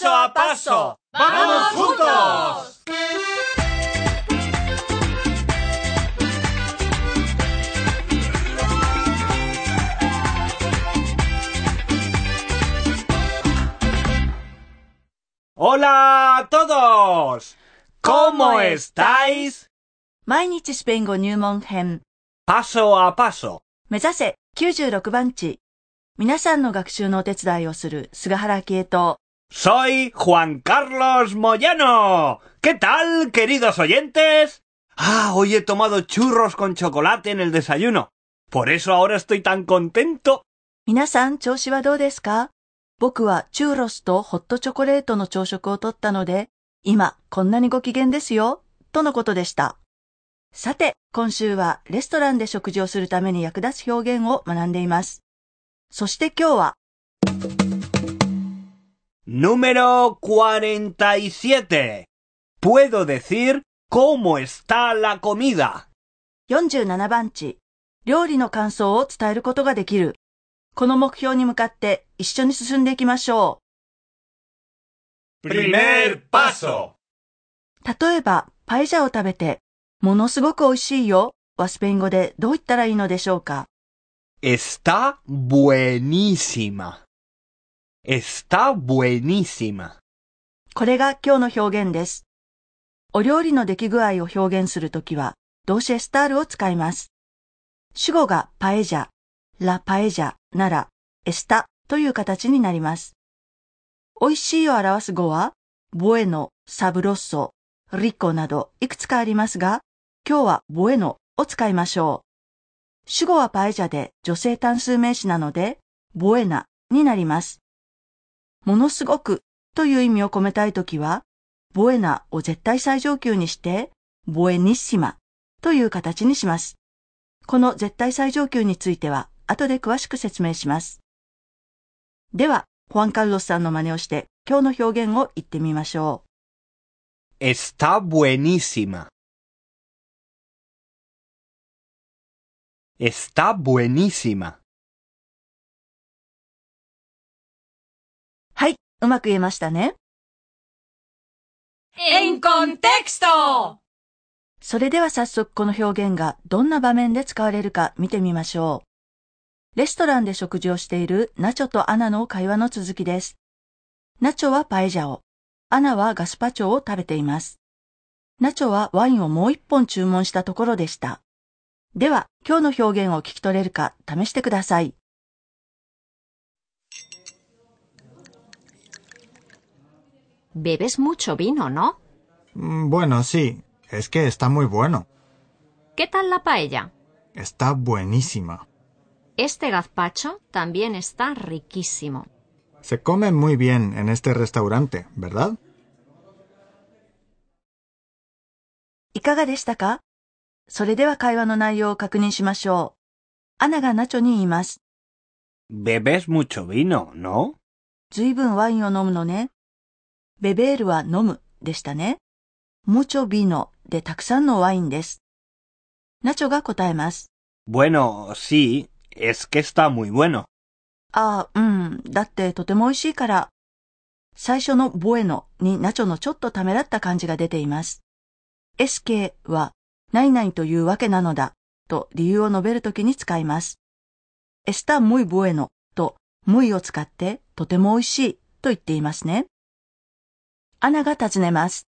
パョアパッショバカオラトドコモエスタイス毎日スペイン語入門編。パソアパソ。目指せ96番地。皆さんの学習のお手伝いをする菅原系統。Soy Juan Carlos Moyano. ¿Qué tal, queridos oyentes? Ah, hoy he tomado churros con chocolate en el desayuno. Por eso ahora estoy tan contento. 皆さん調子はどうですか僕はチューロスとホットチョコレートの朝食をとったので、今こんなにご機嫌ですよ、とのことでした。さて、今週はレストランで食事をするために役立つ表現を学んでいます。そして今日は、Número 47. Puedo decir cómo está la comida. 47番地、料理の感想を伝えることができる。この目標に向かって一緒に進んでいきましょ Primer paso. う。例えば、パエジャを食べて、ものすごく美味しいよはスペイン語でどう言ったらいいのでしょうか Está buenísima. Está buenísima. これが今日の表現です。お料理の出来具合を表現するときは、動詞エスタールを使います？主語がパエジャ、ラパエジャなら、エスタという形になります。美味しいを表す語は、ボエノ、サブロッソ、リコなどいくつかありますが、今日はボエノを使いましょう。主語はパエジャで女性単数名詞なので、ボエナになります。ものすごくという意味を込めたいときは、ボエナを絶対最上級にして、ボエニッシマという形にします。この絶対最上級については、後で詳しく説明します。では、ホアンカルロスさんの真似をして、今日の表現を言ってみましょ Está buenísima. Está buenísima. う。まく言えましたね。En contexto. それでは早速この表現がどんな場面で使われるか見てみましょう。レストランで食事をしているナチョとアナの会話の続きです。ナチョはパエジャを、アナはガスパチョを食べています。ナチョはワインをもう一本注文したところでした。では、今日の表現を聞き取れるか試してください。Bebes mucho vino, ¿no? Mm, Bueno, sí, es que está muy bueno. ¿Qué tal la paella? Está buenísima. Este gazpacho también está riquísimo. Se come muy bien en este restaurante, ¿verdad? いかがでしたかそれでは会話の内容を確認しましょう。アナがナチョに言います。 Bebes mucho vino, ¿no? ずいぶんワインを飲むのね。 ベベールは飲むでしたね。ムチョビノでたくさんのワインです。ナチョが答えます。Bueno, sí, es que está muy bueno. ああ、うん。だってとても美味しいから。最初のボエノにナチョのちょっとためらった感じが出ています。エスケは、何々というわけなのだ、と理由を述べるときに使います。エスタムイボエノとムイを使ってとても美味しいと言っていますね。アナが尋ねます。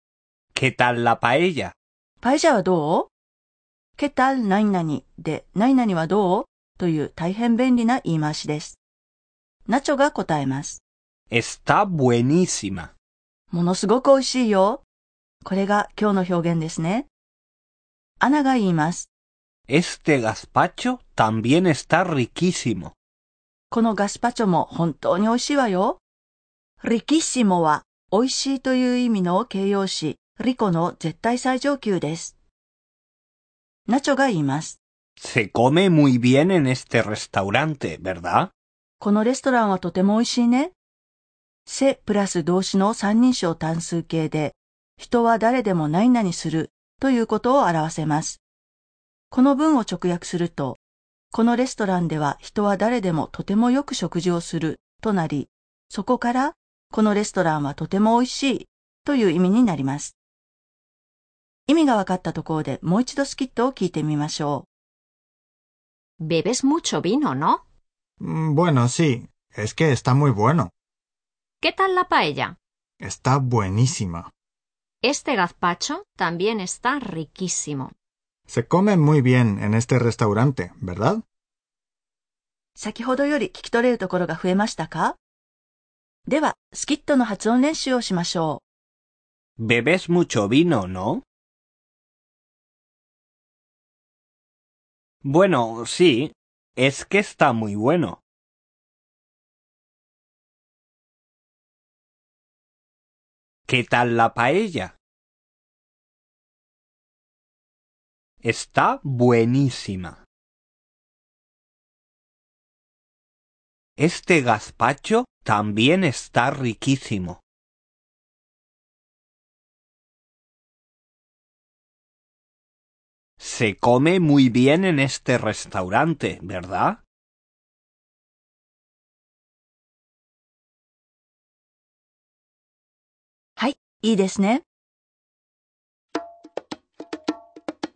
¿Qué tal la paella? パエジャはどう？ケタル何々で何々はどう？という大変便利な言い回しです。ナチョが答えます。Está buenísima. ものすごく美味しいよ。これが今日の表現ですね。アナが言います。Este gazpacho también está riquísimo. このガスパチョも本当に美味しいわよ。リキッシモは美味しいという意味の形容詞、リコの絶対最上級です。ナチョが言います。Se come muy bien en este restaurante, ¿verdad? このレストランはとても美味しいね。せプラス動詞の三人称単数形で、人は誰でも何々するということを表せます。この文を直訳すると、このレストランでは人は誰でもとてもよく食事をするとなり、そこからこのレストランはとても美味しいという意味になります。意味が分かったところでもう一度スキットを聞いてみましょ Bebes mucho vino, ¿no? Mm, Bueno, sí. Es que está muy bueno. ¿Qué tal la paella? Está buenísima. Este gazpacho también está riquísimo. Se come muy bien en este restaurante, ¿verdad? う。先ほどより聞き取れるところが増えましたかでは、スキットの発音練習をしましょ Bebes mucho vino, ¿no? Bueno, sí. Es que está muy bueno. ¿Qué tal la paella? Está buenísima. Este gazpacho también está riquísimo. Se come muy bien en este restaurante, ¿verdad?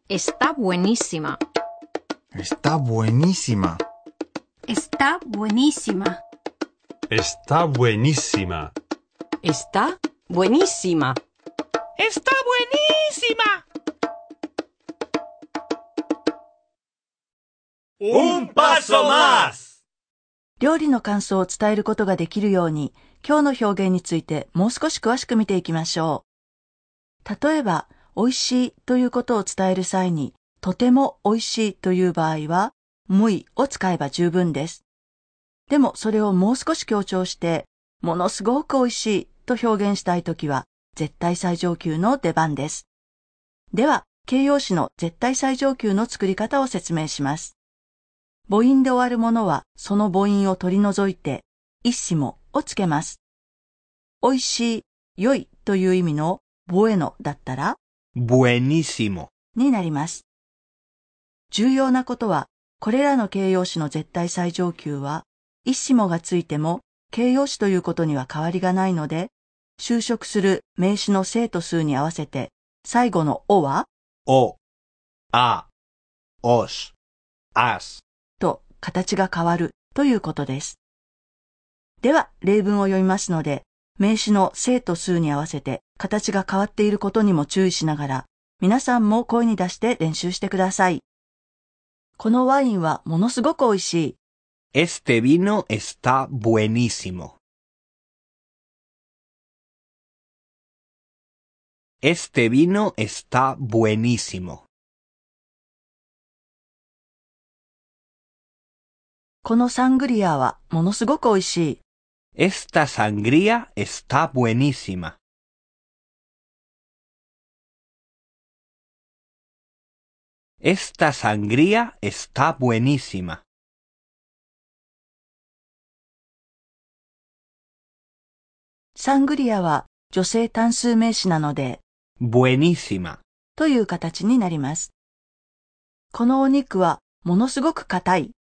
Está buenísima. Está buenísima. Está buenísima. Está buenísima. Está buenísima. ¡Está buenísima! ¡Un paso más! 料理の感想を伝えることができるように、今日の表現についてもう少し詳しく見ていきましょう。例えば、美味しいということを伝える際に、とても美味しいという場合は、muy を使えば十分です。でもそれをもう少し強調して、ものすごく美味しいと表現したいときは、絶対最上級の出番です。では、形容詞の絶対最上級の作り方を説明します。母音で終わるものはその母音を取り除いて、一子もをつけます。美味しい、良いという意味のボエノだったら Buenísimo. になります。重要なことは、これらの形容詞の絶対最上級は、一子もがついても形容詞ということには変わりがないので、就職する名詞の生と数に合わせて、最後のおは？O. A. Os. As. と形が変わるということです。では、例文を読みますので、名詞の生と数に合わせて形が変わっていることにも注意しながら、皆さんも声に出して練習してください。このワインはものすごく美味しい。Este vino está buenísimo. Este vino está buenísimo. このサングリアはものすごく美味しい。 Esta sangría está buenísima. Esta sangría está buenísima. サングリアは女性単数名詞なので、Buenísima. という形になります。このお肉はものすごく硬い。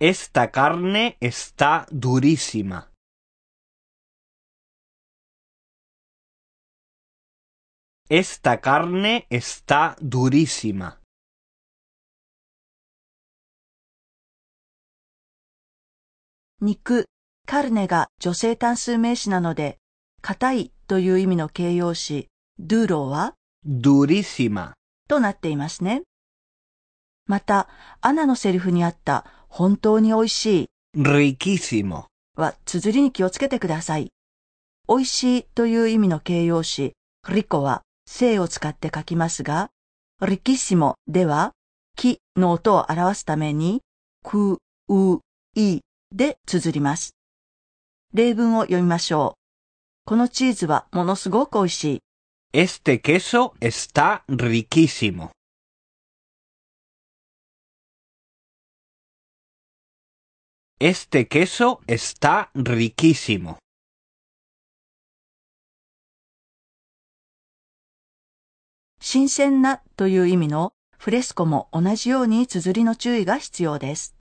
Esta carne está durísima. Esta carne está durísima. 肉、カルネが女性単数名詞なので、硬いという意味の形容詞、ドゥーローは Durísima. となっていますね。また、アナのセリフにあった本当に美味しい Riquísimo. は綴りに気をつけてください。美味しいという意味の形容詞、リコは正を使って書きますが、リキッシモでは、きの音を表すために、く、う、いで綴ります。例文を読みましょう。このチーズはものすごく美味しい。Este queso está riquísimo. Este queso está riquísimo. 新鮮なという意味のフレスコも同じように綴りの注意が必要です。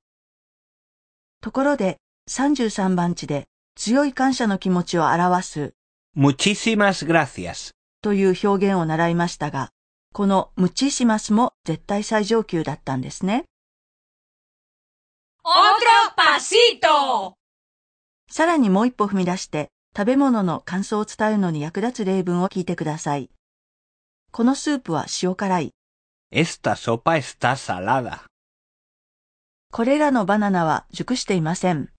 ところで33番地で強い感謝の気持ちを表す Muchísimas gracias. という表現を習いましたが、このムチシマスも絶対最上級だったんですね。¡Otro pasito! さらにもう一歩踏み出して、食べ物の感想を伝えるのに役立つ例文を聞いてください。このスープは塩辛い。Esta sopa está salada. これらのバナナは熟していません。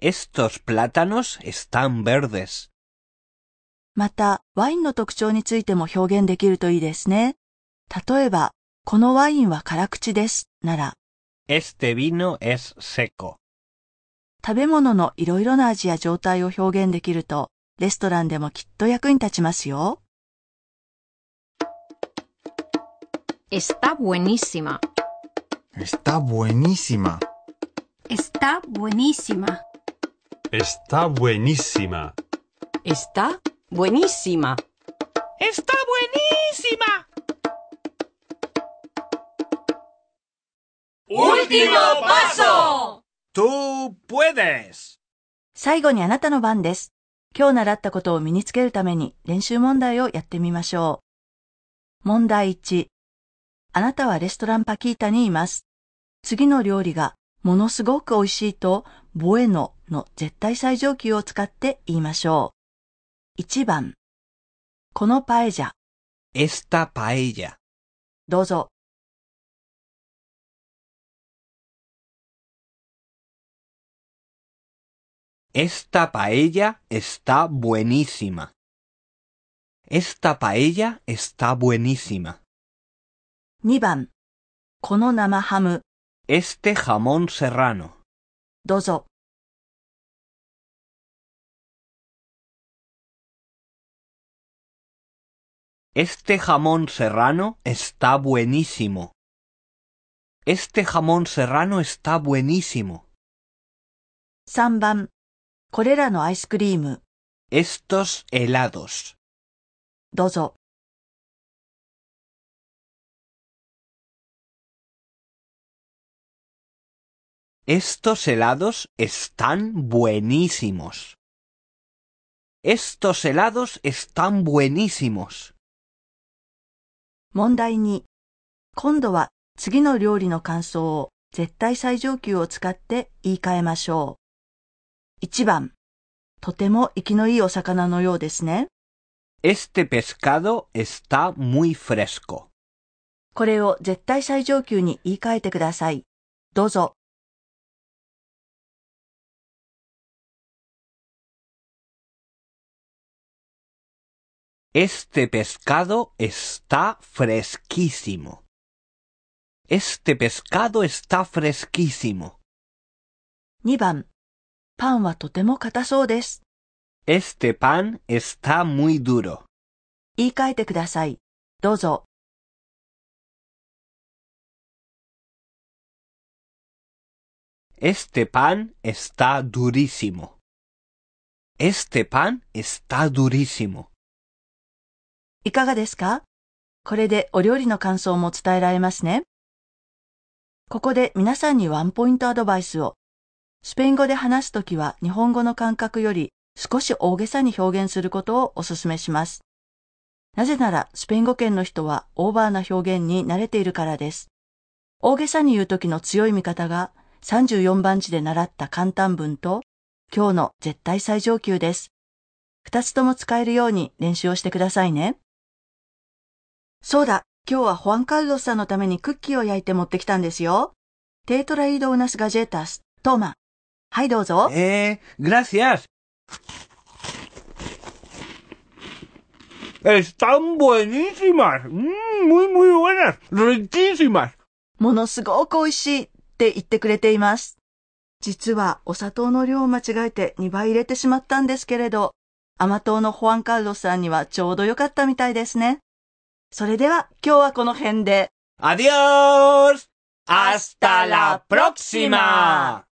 Estos plátanos están verdes. また、ワインの特徴についても表現できるといいですね。例えば、このワインは辛口です。なら、Este vino es seco. 食べ物のいろいろな味や状態を表現できると、レストランでもきっと役に立ちますよ。Está buenísima. Está buenísima. Está buenísima. Está buenísima. Está buenísima. ¡Está buenísima! ¡Último paso! ¡Tú puedes! 最後にあなたの番です。今日習ったことを身につけるために練習問題をやってみましょう。問題1。あなたはレストランパキータにいます。次の料理がものすごく美味しいと、ボエノの絶対最上級を使って言いましょう。1番。このパエジャ、 Esta paella. どうぞ。 Esta paella está buenísima. Esta paella está buenísima. 2番。この生ハム、 Este jamón serrano. どうぞ。 Este jamón serrano está buenísimo. Este jamón serrano está buenísimo. 3番。これらのアイスクリーム、 Estos helados. どうぞ。 Estos helados están buenísimos. Estos helados están buenísimos. 問題2。今度は次の料理の感想を絶対最上級を使って言い換えましょう。1番。とても生きのいいお魚のようですね。Este pescado está muy fresco. これを絶対最上級に言い換えてください。どうぞ。Este pescado está fresquísimo. Este pescado está fresquísimo. 2番。パンはとても硬そうです。 Este pan está muy duro. 言い換えてください。どうぞ。 Este pan está durísimo. Este pan está durísimo. いかがですか？これでお料理の感想も伝えられますね。ここで皆さんにワンポイントアドバイスを。スペイン語で話すときは日本語の感覚より少し大げさに表現することをお勧めします。なぜならスペイン語圏の人はオーバーな表現に慣れているからです。大げさに言うときの強い味方が34番地で習った簡単文と今日の絶対最上級です。二つとも使えるように練習をしてくださいね。そうだ、今日はホアンカルロスさんのためにクッキーを焼いて持ってきたんですよ。テートライドウナスガジェータス、トーマ。はい、どうぞ。Eh, gracias. Están buenísimas. Mm, muy, muy buenas. Riquísimas. ものすごく美味しいって言ってくれています。実はお砂糖の量を間違えて2倍入れてしまったんですけれど、甘党のホアンカルロスさんにはちょうど良かったみたいですね。それでは今日はこの辺で。アディオースアスタラプロクシマ